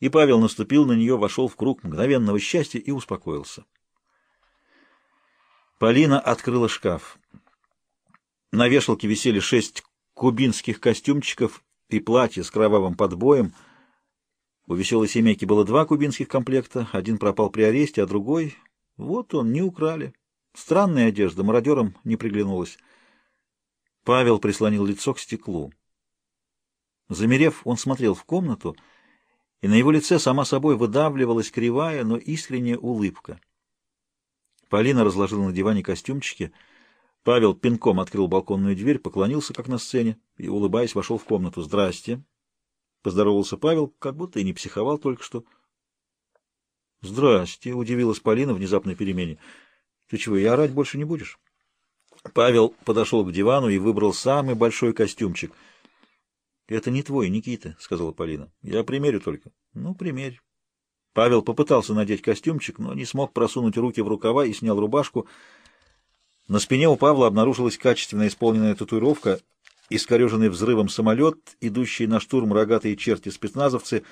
И Павел наступил на нее, вошел в круг мгновенного счастья и успокоился. Полина открыла шкаф. На вешалке висели шесть кубинских костюмчиков и платье с кровавым подбоем. У веселой семейки было два кубинских комплекта, один пропал при аресте, а другой... Вот он, не украли. Странная одежда, мародерам не приглянулась. Павел прислонил лицо к стеклу. Замерев, он смотрел в комнату, и на его лице сама собой выдавливалась кривая, но искренняя улыбка. Полина разложила на диване костюмчики — Павел пинком открыл балконную дверь, поклонился, как на сцене, и, улыбаясь, вошел в комнату. «Здрасте!» — поздоровался Павел, как будто и не психовал только что. «Здрасте!» — удивилась Полина внезапной перемене. «Ты чего, и орать больше не будешь?» Павел подошел к дивану и выбрал самый большой костюмчик. «Это не твой, Никита», — сказала Полина. «Я примерю только». «Ну, примерь». Павел попытался надеть костюмчик, но не смог просунуть руки в рукава и снял рубашку, — на спине у Павла обнаружилась качественно исполненная татуировка, искореженный взрывом самолет, идущий на штурм рогатые черти спецназовцы,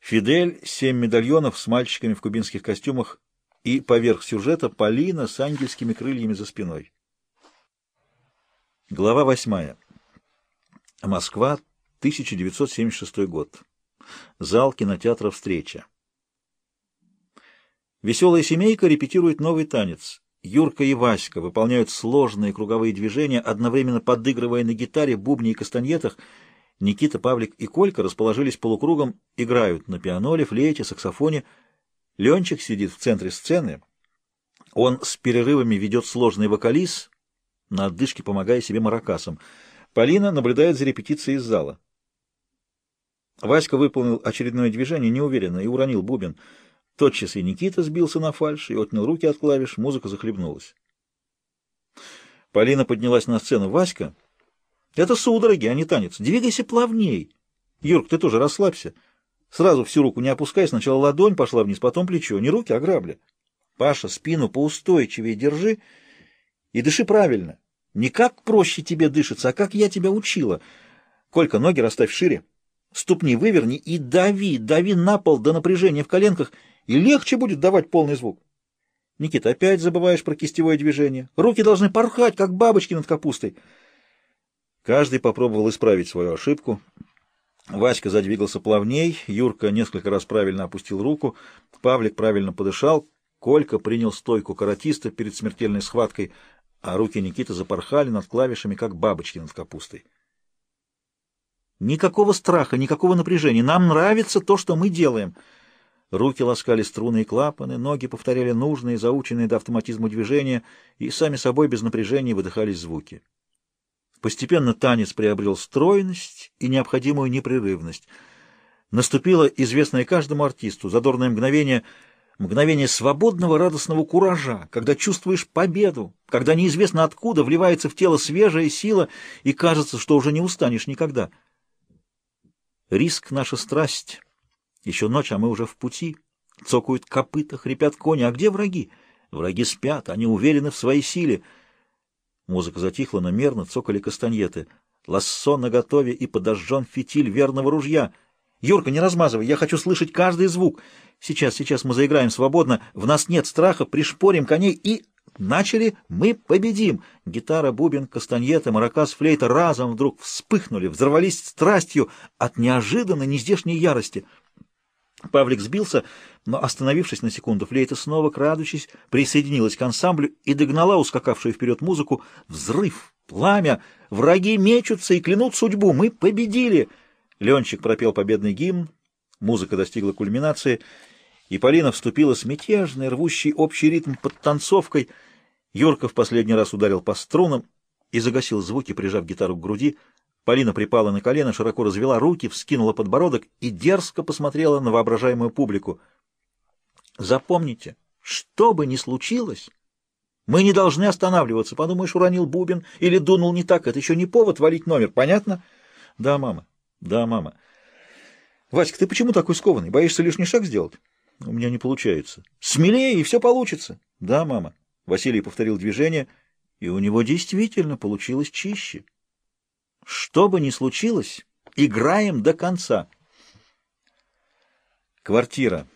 Фидель, семь медальонов с мальчиками в кубинских костюмах и поверх сюжета Полина с ангельскими крыльями за спиной. Глава восьмая. Москва, 1976 год. Зал кинотеатра «Встреча». Веселая семейка репетирует новый танец. Юрка и Васька выполняют сложные круговые движения, одновременно подыгрывая на гитаре, бубне и кастаньетах. Никита, Павлик и Колька расположились полукругом, играют на пианоле, флейте, саксофоне. Ленчик сидит в центре сцены. Он с перерывами ведет сложный вокализ, на отдышке помогая себе маракасом. Полина наблюдает за репетицией из зала. Васька выполнил очередное движение неуверенно и уронил бубен — Тотчас и Никита сбился на фальш и отнял руки от клавиш, музыка захлебнулась. Полина поднялась на сцену. «Васька, это судороги, а не танец. Двигайся плавней. Юрк, ты тоже расслабься. Сразу всю руку не опускай, сначала ладонь пошла вниз, потом плечо. Не руки, а грабли. Паша, спину поустойчивее держи и дыши правильно. Не как проще тебе дышится, а как я тебя учила. Колька, ноги расставь шире, ступни выверни и дави, дави на пол до напряжения в коленках — и легче будет давать полный звук. Никита, опять забываешь про кистевое движение. Руки должны порхать, как бабочки над капустой. Каждый попробовал исправить свою ошибку. Васька задвигался плавней, Юрка несколько раз правильно опустил руку, Павлик правильно подышал, Колька принял стойку каратиста перед смертельной схваткой, а руки Никиты запорхали над клавишами, как бабочки над капустой. Никакого страха, никакого напряжения. Нам нравится то, что мы делаем — Руки ласкали струны и клапаны, ноги повторяли нужные, заученные до автоматизма движения, и сами собой без напряжения выдыхались звуки. Постепенно танец приобрел стройность и необходимую непрерывность. Наступило известное каждому артисту задорное мгновение, мгновение свободного радостного куража, когда чувствуешь победу, когда неизвестно откуда вливается в тело свежая сила и кажется, что уже не устанешь никогда. Риск — наша страсть. Еще ночь, а мы уже в пути. Цокают копыта, хрипят кони. А где враги? Враги спят, они уверены в своей силе. Музыка затихла, но мерно цокали кастаньеты. Лассо наготове и подожжен фитиль верного ружья. «Юрка, не размазывай, я хочу слышать каждый звук. Сейчас, сейчас мы заиграем свободно, в нас нет страха, пришпорим коней и...» Начали, мы победим. Гитара, бубен, кастаньета, маракас, флейта разом вдруг вспыхнули, взорвались страстью от неожиданной нездешней ярости — Павлик сбился, но, остановившись на секунду, флейта снова, крадучись, присоединилась к ансамблю и догнала ускакавшую вперед музыку. Взрыв, пламя, враги мечутся и клянут судьбу. Мы победили! Ленчик пропел победный гимн, музыка достигла кульминации, и Полина вступила с мятежной, рвущей общий ритм под танцовкой. Юрка в последний раз ударил по струнам и загасил звуки, прижав гитару к груди — Полина припала на колено, широко развела руки, вскинула подбородок и дерзко посмотрела на воображаемую публику. Запомните, что бы ни случилось, мы не должны останавливаться. Подумаешь, уронил бубен или дунул не так, это еще не повод валить номер, понятно? Да, мама, да, мама. Васька, ты почему такой скованный? Боишься лишний шаг сделать? У меня не получается. Смелее, и все получится. Да, мама. Василий повторил движение, и у него действительно получилось чище. Что бы ни случилось, играем до конца. Квартира.